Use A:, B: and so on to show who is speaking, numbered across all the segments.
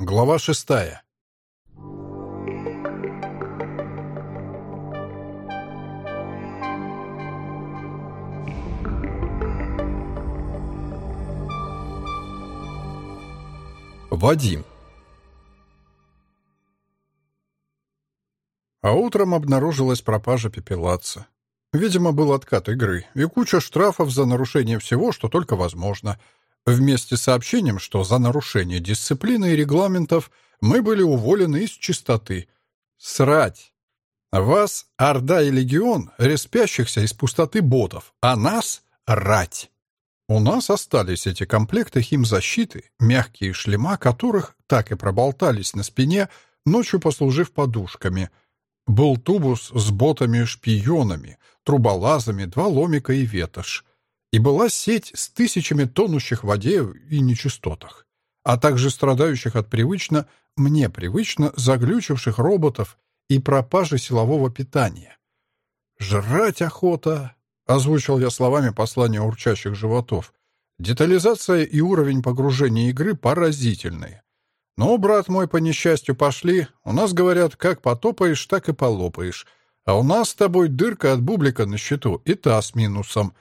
A: Глава шестая. Вадим. А утром обнаружилась пропажа пепелаца. Видимо, был откат игры и куча штрафов за нарушение всего, что только возможно. Вместе с сообщением, что за нарушение дисциплины и регламентов мы были уволены из чистоты. Срать! Вас, Орда и Легион, респящихся из пустоты ботов, а нас — рать. У нас остались эти комплекты химзащиты, мягкие шлема которых так и проболтались на спине, ночью послужив подушками. Был тубус с ботами-шпионами, труболазами, два ломика и ветошь. И была сеть с тысячами тонущих в воде и нечистотах, а также страдающих от привычно, мне привычно, заглючивших роботов и пропажи силового питания. «Жрать охота!» Озвучил я словами послания урчащих животов. Детализация и уровень погружения игры поразительные. Но, брат мой, по несчастью пошли. У нас, говорят, как потопаешь, так и полопаешь. А у нас с тобой дырка от бублика на счету, и та с минусом.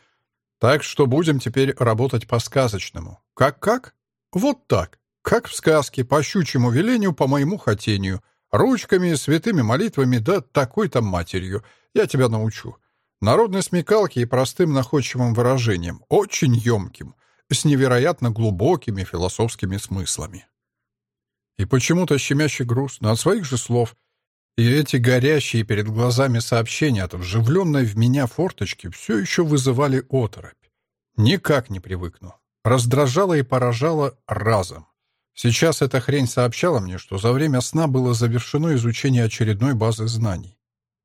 A: Так что будем теперь работать по-сказочному. Как-как? Вот так. Как в сказке, по щучьему велению, по моему хотению. Ручками, святыми молитвами, да такой там матерью. Я тебя научу. Народной смекалки и простым находчивым выражением, очень емким, с невероятно глубокими философскими смыслами. И почему-то щемящий грустно от своих же слов, и эти горящие перед глазами сообщения от вживленной в меня форточки все еще вызывали оторопь. Никак не привыкну. Раздражало и поражало разом. Сейчас эта хрень сообщала мне, что за время сна было завершено изучение очередной базы знаний.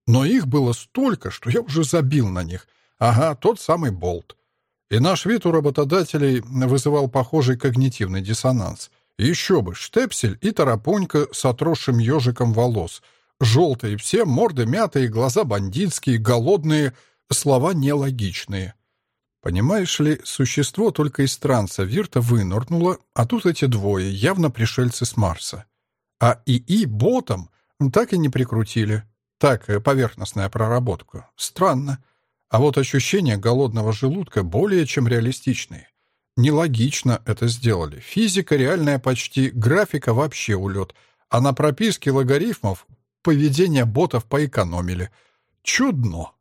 A: Но их было столько, что я уже забил на них. Ага, тот самый болт. И наш вид у работодателей вызывал похожий когнитивный диссонанс. Еще бы, штепсель и тарапонька с отросшим ежиком волос. Желтые все, морды мятые, глаза бандитские, голодные, слова нелогичные. Понимаешь ли, существо только из транса Вирта вынырнуло, а тут эти двое, явно пришельцы с Марса. А ИИ ботом так и не прикрутили. Так, э, поверхностная проработка. Странно. А вот ощущения голодного желудка более чем реалистичные. Нелогично это сделали. Физика реальная почти, графика вообще улет. А на прописке логарифмов поведение ботов поэкономили. Чудно.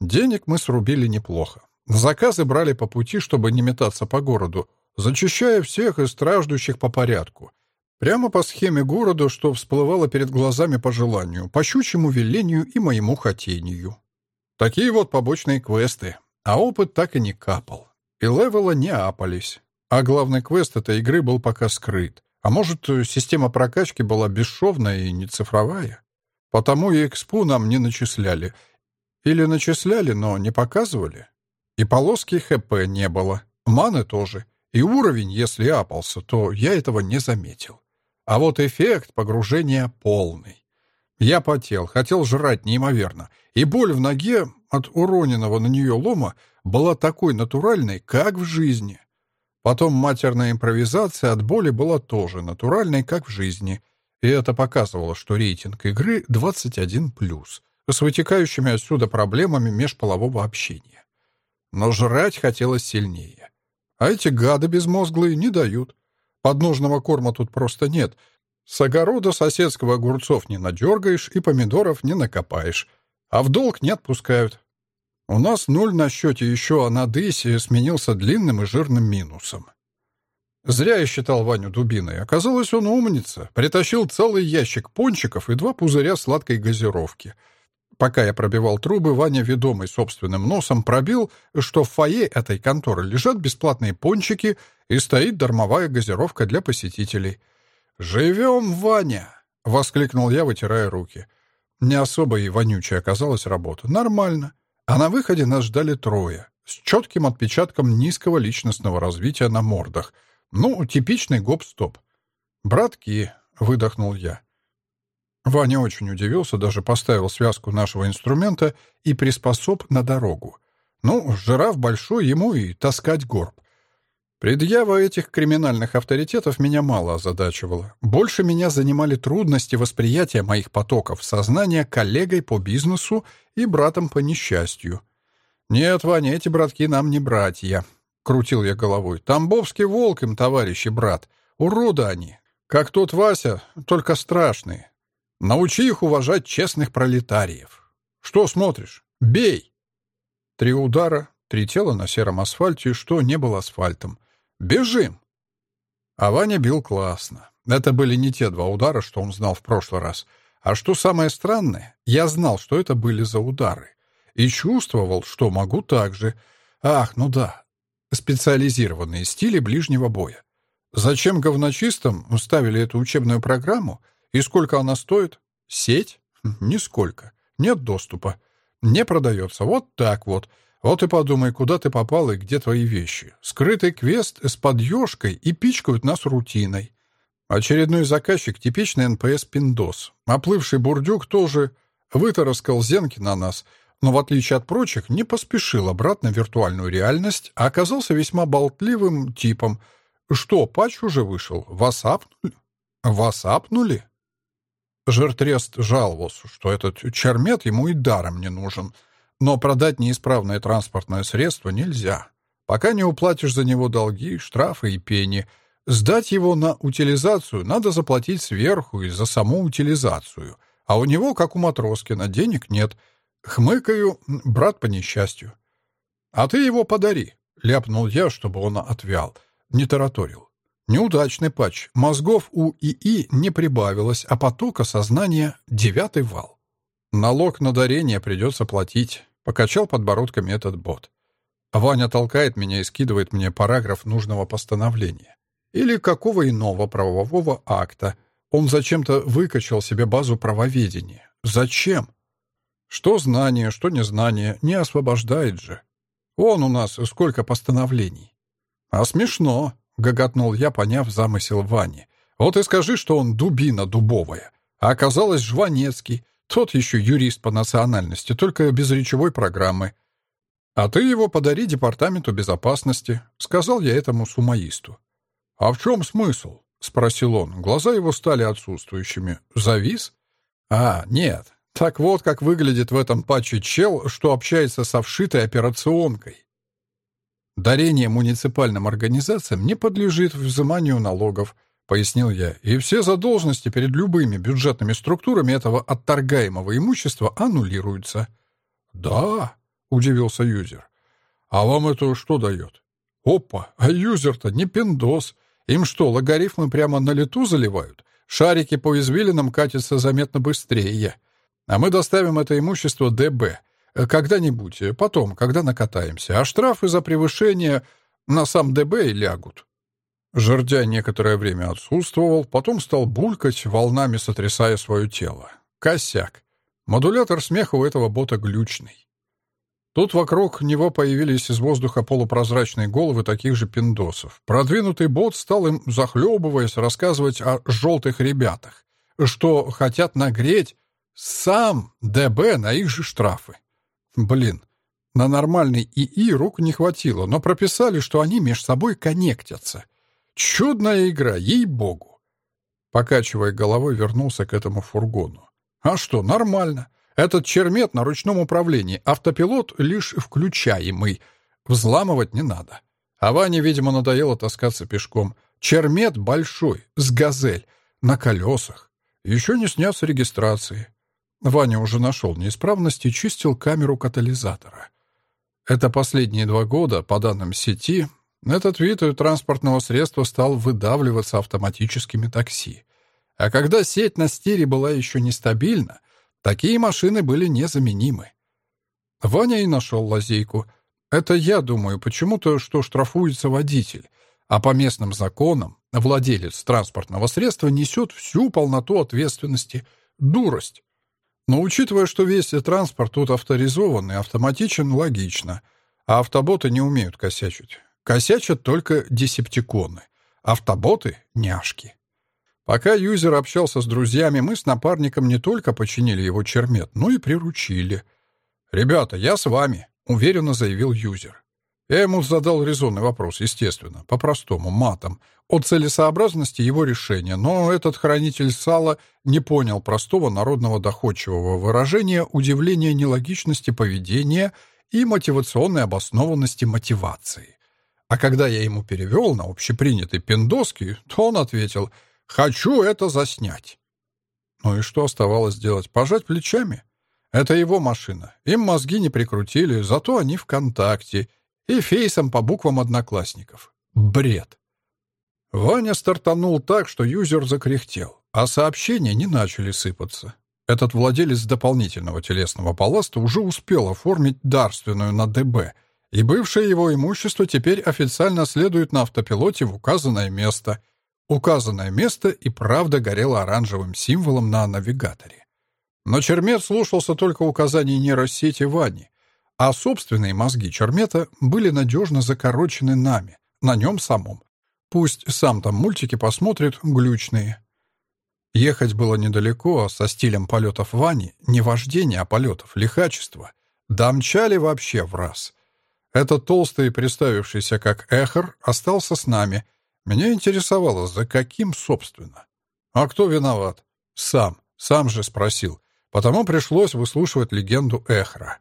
A: Денег мы срубили неплохо. Заказы брали по пути, чтобы не метаться по городу, зачищая всех и страждущих по порядку. Прямо по схеме города, что всплывало перед глазами по желанию, по щучьему велению и моему хотению. Такие вот побочные квесты. А опыт так и не капал. И левелы не апались. А главный квест этой игры был пока скрыт. А может, система прокачки была бесшовная и не цифровая? Потому и экспу нам не начисляли. Или начисляли, но не показывали. И полоски ХП не было. Маны тоже. И уровень, если апался, то я этого не заметил. А вот эффект погружения полный. Я потел, хотел жрать неимоверно, и боль в ноге от уроненного на нее лома была такой натуральной, как в жизни. Потом матерная импровизация от боли была тоже натуральной, как в жизни, и это показывало, что рейтинг игры 21+, с вытекающими отсюда проблемами межполового общения. Но жрать хотелось сильнее. А эти гады безмозглые не дают. Подножного корма тут просто нет. С огорода соседского огурцов не надергаешь и помидоров не накопаешь. А в долг не отпускают. У нас нуль на счете еще, а на дысе сменился длинным и жирным минусом. Зря я считал Ваню дубиной. Оказалось, он умница. Притащил целый ящик пончиков и два пузыря сладкой газировки — Пока я пробивал трубы, Ваня, ведомый собственным носом, пробил, что в фойе этой конторы лежат бесплатные пончики и стоит дармовая газировка для посетителей. «Живем, Ваня!» — воскликнул я, вытирая руки. Не особо и вонючая оказалась работа. Нормально. А на выходе нас ждали трое, с четким отпечатком низкого личностного развития на мордах. Ну, типичный гоп-стоп. «Братки», — выдохнул я. Ваня очень удивился, даже поставил связку нашего инструмента и приспособ на дорогу. Ну, жираф большой, ему и таскать горб. Предъява этих криминальных авторитетов меня мало озадачивала. Больше меня занимали трудности восприятия моих потоков сознания коллегой по бизнесу и братом по несчастью. «Нет, Ваня, эти братки нам не братья», — крутил я головой. «Тамбовский волк им, товарищ и брат. Уроды они. Как тот Вася, только страшные. Научи их уважать честных пролетариев. Что смотришь? Бей!» Три удара, три тела на сером асфальте, что не было асфальтом. Бежим!» А Ваня бил классно. Это были не те два удара, что он знал в прошлый раз. А что самое странное, я знал, что это были за удары. И чувствовал, что могу так же. Ах, ну да, специализированные стили ближнего боя. Зачем говночистам ставили эту учебную программу? И сколько она стоит? Сеть? Нисколько. Нет доступа. Не продается. Вот так вот. Вот и подумай, куда ты попал и где твои вещи. Скрытый квест с подъёбкой и пичкают нас рутиной. Очередной заказчик — типичный НПС-пиндос. Оплывший бурдюк тоже вытаращил зенки на нас, но, в отличие от прочих, не поспешил обратно в виртуальную реальность, а оказался весьма болтливым типом. Что, патч уже вышел? Вас апнули? Вас апнули? Жертрест жаловался, что этот чермет ему и даром не нужен — но продать неисправное транспортное средство нельзя. Пока не уплатишь за него долги, штрафы и пени. Сдать его на утилизацию надо заплатить сверху и за саму утилизацию. А у него, как у Матроскина, денег нет. Хмыкаю, брат по несчастью. «А ты его подари», — ляпнул я, чтобы он отвял. Не тараторил. Неудачный патч. Мозгов у ИИ не прибавилось, а потока сознания — девятый вал. Налог на дарение придется платить. Покачал подбородками этот бот. Ваня толкает меня и скидывает мне параграф нужного постановления. Или какого иного правового акта. Он зачем-то выкачал себе базу правоведения. Зачем? Что знание, что незнание, не освобождает же. Вон у нас сколько постановлений. А смешно, — гоготнул я, поняв замысел Вани. Вот и скажи, что он дубина дубовая. А оказалось Жванецкий, тот еще юрист по национальности, только без речевой программы. «А ты его подари Департаменту безопасности», — сказал я этому сумаисту. «А в чем смысл?» — спросил он. Глаза его стали отсутствующими. «Завис?» «А, нет. Так вот, как выглядит в этом патче чел, что общается со вшитой операционкой. Дарение муниципальным организациям не подлежит взиманию налогов, — пояснил я, — «и все задолженности перед любыми бюджетными структурами этого отторгаемого имущества аннулируются». «Да», — удивился юзер. «А вам это что дает?» «Опа, а юзер-то не пиндос. Им что, логарифмы прямо на лету заливают? Шарики по извилинам катятся заметно быстрее. А мы доставим это имущество ДБ. Когда-нибудь, потом, когда накатаемся. А штрафы за превышение на сам ДБ и лягут». Жердя некоторое время отсутствовал, потом стал булькать, волнами сотрясая свое тело. Косяк. Модулятор смеха у этого бота глючный. Тут вокруг него появились из воздуха полупрозрачные головы таких же пиндосов. Продвинутый бот стал им, захлебываясь, рассказывать о желтых ребятах, что хотят нагреть сам ДБ на их же штрафы. Блин, на нормальный ИИ рук не хватило, но прописали, что они между собой коннектятся — Чудная игра, ей-богу. Покачивая головой, вернулся к этому фургону. А что, нормально. Этот чермет на ручном управлении, автопилот лишь включаемый. Взламывать не надо. А Ване, видимо, надоело таскаться пешком. Чермет большой, с газель, на колесах. Еще не снят с регистрации. Ваня уже нашел неисправности и чистил камеру катализатора. Это последние два года, по данным сети, этот вид транспортного средства стал выдавливаться автоматическими такси. А когда сеть на стире была еще нестабильна, такие машины были незаменимы. Ваня и нашел лазейку. Это я думаю почему-то, что штрафуется водитель, а по местным законам владелец транспортного средства несет всю полноту ответственности. Дурость. Но учитывая, что весь транспорт тут авторизованный, автоматичен, логично. А автоботы не умеют косячить. Косячат только десептиконы. Автоботы — няшки. Пока юзер общался с друзьями, мы с напарником не только починили его чермет, но и приручили. «Ребята, я с вами», — уверенно заявил юзер. Я ему задал резонный вопрос, естественно, по-простому, матом, о целесообразности его решения, но этот хранитель сала не понял простого народного доходчивого выражения удивления нелогичности поведения и мотивационной обоснованности мотивации. А когда я ему перевел на общепринятый пиндоский, то он ответил «Хочу это заснять». Ну и что оставалось делать? Пожать плечами? Это его машина. Им мозги не прикрутили, зато они в контакте — и фейсом по буквам одноклассников. Бред. Ваня стартанул так, что юзер закряхтел, а сообщения не начали сыпаться. Этот владелец дополнительного телесного балласта уже успел оформить дарственную на ДБ, и бывшее его имущество теперь официально следует на автопилоте в указанное место. Указанное место и правда горело оранжевым символом на навигаторе. Но Чермет слушался только указаний нейросети Вани, а собственные мозги Чермета были надежно закорочены нами, на нем самом. Пусть сам там мультики посмотрит глючные. Ехать было недалеко, а со стилем полетов Вани, не вождение, а полетов, лихачество. Домчали вообще в раз. Этот толстый, представившийся как Эхар, остался с нами. Меня интересовало, за каким, собственно. А кто виноват? Сам. Сам же спросил. Потому пришлось выслушивать легенду Эхра.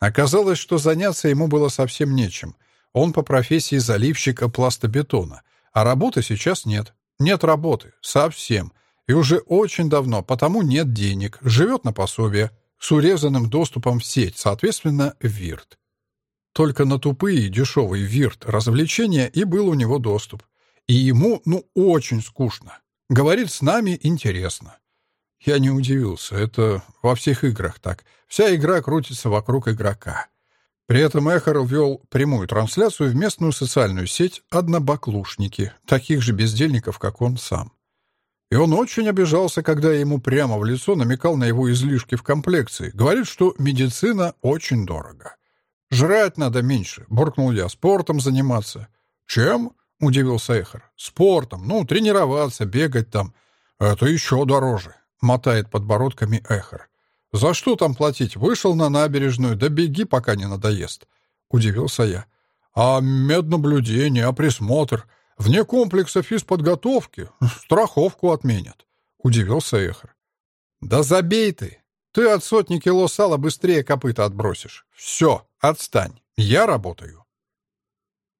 A: Оказалось, что заняться ему было совсем нечем. Он по профессии заливщик пластобетона, а работы сейчас нет. Нет работы. Совсем. И уже очень давно, потому нет денег. Живет на пособие. С урезанным доступом в сеть, соответственно, ВИРТ. Только на тупые и дешевые ВИРТ развлечения и был у него доступ. И ему, ну, очень скучно. Говорит, с нами интересно. Я не удивился. Это во всех играх так. Вся игра крутится вокруг игрока. При этом Эхор ввел прямую трансляцию в местную социальную сеть «Однобаклушники», таких же бездельников, как он сам. И он очень обижался, когда ему прямо в лицо намекал на его излишки в комплекции. Говорит, что медицина очень дорого. «Жрать надо меньше», — буркнул я, — «спортом заниматься». «Чем?» — удивился Эхор. «Спортом. Ну, тренироваться, бегать там. Это еще дороже». — мотает подбородками Эхар. «За что там платить? Вышел на набережную, да беги, пока не надоест». Удивился я. «А меднаблюдение, а присмотр? Вне комплекса физподготовки. Страховку отменят». Удивился Эхар. «Да забей ты! Ты от сотни кило сала быстрее копыта отбросишь. Все, отстань. Я работаю».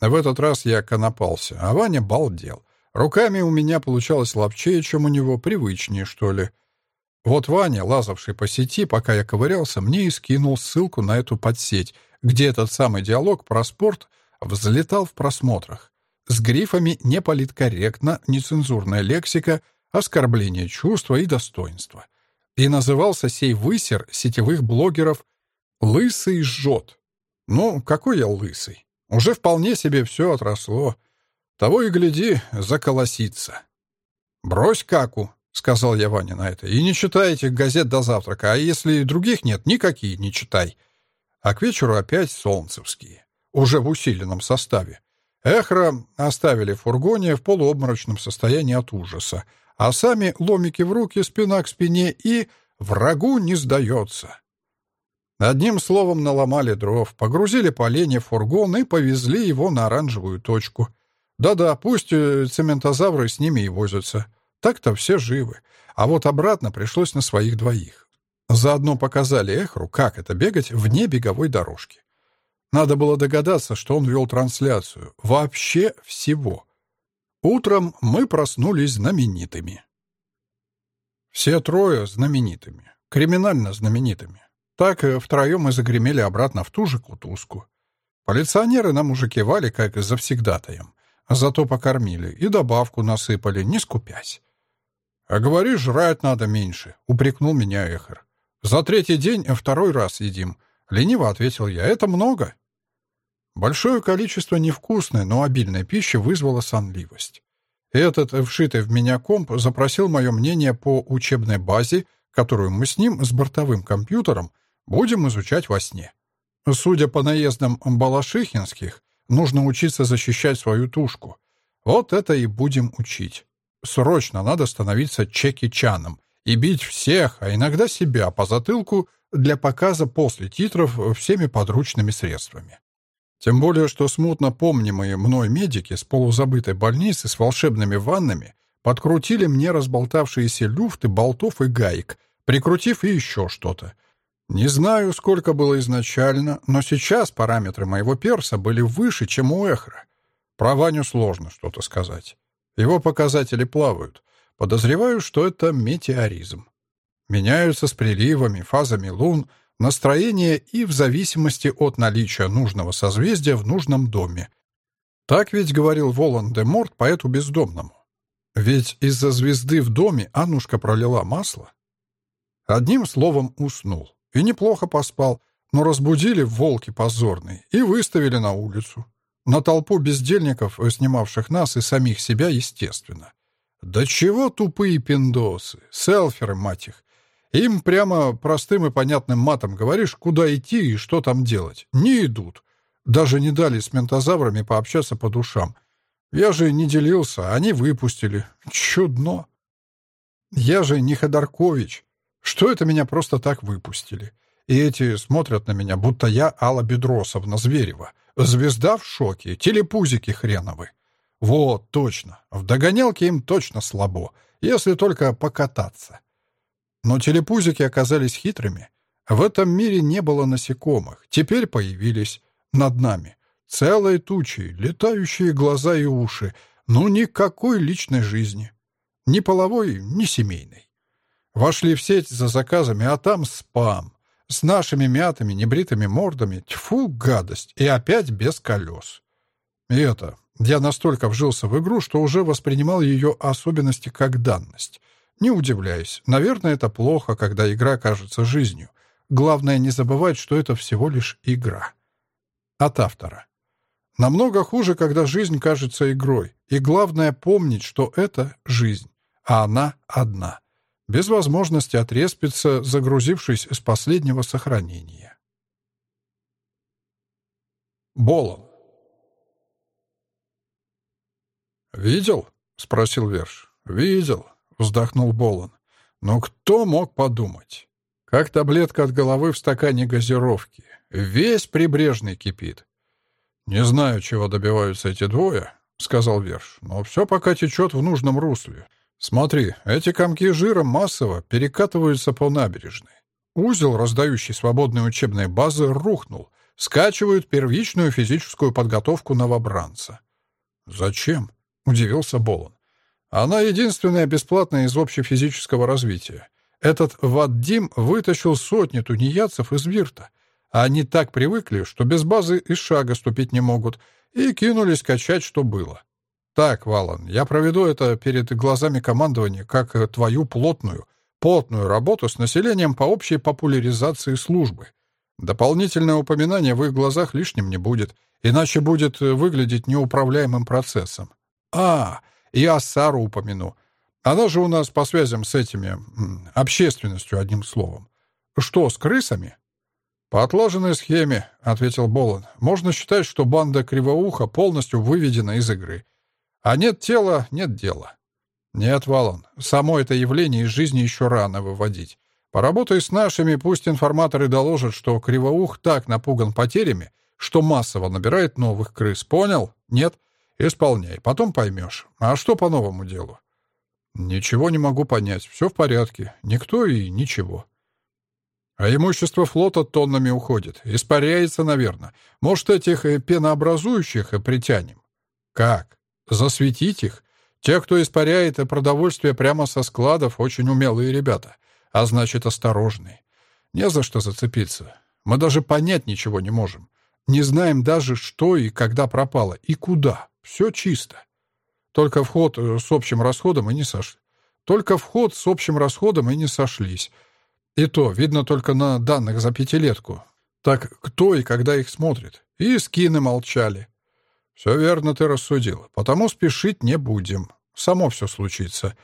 A: В этот раз я конопался, а Ваня балдел. Руками у меня получалось ловчее, чем у него, привычнее, что ли. Вот Ваня, лазавший по сети, пока я ковырялся, мне и скинул ссылку на эту подсеть, где этот самый диалог про спорт взлетал в просмотрах. С грифами «неполиткорректно», «нецензурная лексика», «оскорбление чувства и достоинства». И назывался сей высер сетевых блогеров «Лысый жжет». Ну, какой я лысый? Уже вполне себе все отросло. Того и гляди, заколосится. «Брось каку», — сказал я Ване на это. «И не читай этих газет до завтрака, а если других нет, никакие не читай». А к вечеру опять солнцевские, уже в усиленном составе. Эхра оставили в фургоне в полуобморочном состоянии от ужаса, а сами ломики в руки, спина к спине и врагу не сдается. Одним словом, наломали дров, погрузили поленья в фургон и повезли его на оранжевую точку. Да-да, пусть э, цементозавры с ними и возятся. Так-то все живы. А вот обратно пришлось на своих двоих. Заодно показали Эхру, как это бегать вне беговой дорожки. Надо было догадаться, что он вел трансляцию. Вообще всего. Утром мы проснулись знаменитыми. Все трое знаменитыми. Криминально знаменитыми. Так втроем мы загремели обратно в ту же кутузку. Полиционеры нам уже кивали, как завсегдатаем. Зато покормили и добавку насыпали, не скупясь. «А говоришь, жрать надо меньше», — упрекнул меня Эхар. «За третий день второй раз едим», — лениво ответил я. «Это много». Большое количество невкусной, но обильной пищи вызвало сонливость. Этот вшитый в меня комп запросил мое мнение по учебной базе, которую мы с ним, с бортовым компьютером, будем изучать во сне. Судя по наездам балашихинских, нужно учиться защищать свою тушку. Вот это и будем учить. Срочно надо становиться Чеки-чаном и бить всех, а иногда себя по затылку для показа после титров всеми подручными средствами. Тем более, что смутно помнимые мной медики с полузабытой больницы с волшебными ваннами подкрутили мне разболтавшиеся люфты болтов и гаек, прикрутив и еще что-то. Не знаю, сколько было изначально, но сейчас параметры моего перса были выше, чем у Эхра. Про Ваню сложно что-то сказать. Его показатели плавают. Подозреваю, что это метеоризм. Меняются с приливами, фазами лун, настроение и в зависимости от наличия нужного созвездия в нужном доме. Так ведь говорил Волан-де-Морт поэту бездомному. Ведь из-за звезды в доме Аннушка пролила масло. Одним словом, уснул. И неплохо поспал, но разбудили волки позорные и выставили на улицу. На толпу бездельников, снимавших нас и самих себя, естественно. Да чего тупые пиндосы, селферы, мать их. Им прямо простым и понятным матом говоришь, куда идти и что там делать. Не идут. Даже не дали с ментозаврами пообщаться по душам. Я же не делился, они выпустили. Чудно. Я же не Ходоркович. Что это меня просто так выпустили? И эти смотрят на меня, будто я Алла Бедросовна Зверева. Звезда в шоке, телепузики хреновы. Вот, точно. В догонялке им точно слабо, если только покататься. Но телепузики оказались хитрыми. В этом мире не было насекомых. Теперь появились над нами. Целые тучи, летающие глаза и уши. Ну, никакой личной жизни. Ни половой, ни семейной. Вошли в сеть за заказами, а там спам. С нашими мятыми, небритыми мордами. Тьфу, гадость. И опять без колес. И это... Я настолько вжился в игру, что уже воспринимал ее особенности как данность. Не удивляюсь. Наверное, это плохо, когда игра кажется жизнью. Главное не забывать, что это всего лишь игра. От автора. Намного хуже, когда жизнь кажется игрой. И главное помнить, что это жизнь, а она одна. Без возможности отреспиться, загрузившись с последнего сохранения. Болон. «Видел?» — спросил Верш. «Видел вздохнул Болон. Но кто мог подумать? Как таблетка от головы в стакане газировки. Весь прибрежный кипит. «Не знаю, чего добиваются эти двое», — сказал Верш, «но все пока течет в нужном русле. Смотри, эти комки жира массово перекатываются по набережной. Узел, раздающий свободные учебные базы, рухнул. Скачивают первичную физическую подготовку новобранца. «Зачем?» — удивился Болон. Она единственная бесплатная из общефизического развития. Этот Ваддим вытащил сотни тунеядцев из Вирта. Они так привыкли, что без базы и шага ступить не могут, и кинулись качать, что было. Так, Валан, я проведу это перед глазами командования как твою плотную, плотную работу с населением по общей популяризации службы. Дополнительное упоминание в их глазах лишним не будет, иначе будет выглядеть неуправляемым процессом. А, и Ассару упомяну. Она же у нас по связям с этими... общественностью, одним словом. Что, с крысами? «По отлаженной схеме», — ответил Болон. «Можно считать, что банда Кривоуха полностью выведена из игры. А нет тела — нет дела». «Нет, Валан, само это явление из жизни еще рано выводить. Поработай с нашими, пусть информаторы доложат, что Кривоух так напуган потерями, что массово набирает новых крыс. Понял? Нет? «Исполняй, потом поймешь. А что по новому делу?» «Ничего не могу понять. Все в порядке. Никто и ничего». «А имущество флота тоннами уходит. Испаряется, наверное. Может, этих э, пенообразующих притянем?» «Как? Засветить их? Те, кто испаряет продовольствие прямо со складов, очень умелые ребята. А значит, осторожные. Не за что зацепиться. Мы даже понять ничего не можем. Не знаем даже, что и когда пропало, и куда. Все чисто. Только вход э, с общим расходом и не сошлись. Только вход с общим расходом и не сошлись. И то, видно только на данных за пятилетку. Так кто и когда их смотрит? И скины молчали. Все верно ты рассудил. Потому спешить не будем. Само все случится.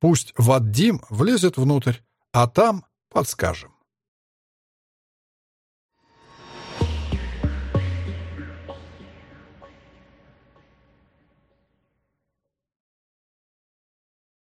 A: Пусть Ваддим влезет внутрь, а там подскажем.